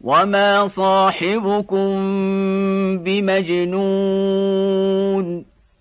وما صاحبكم بمجنون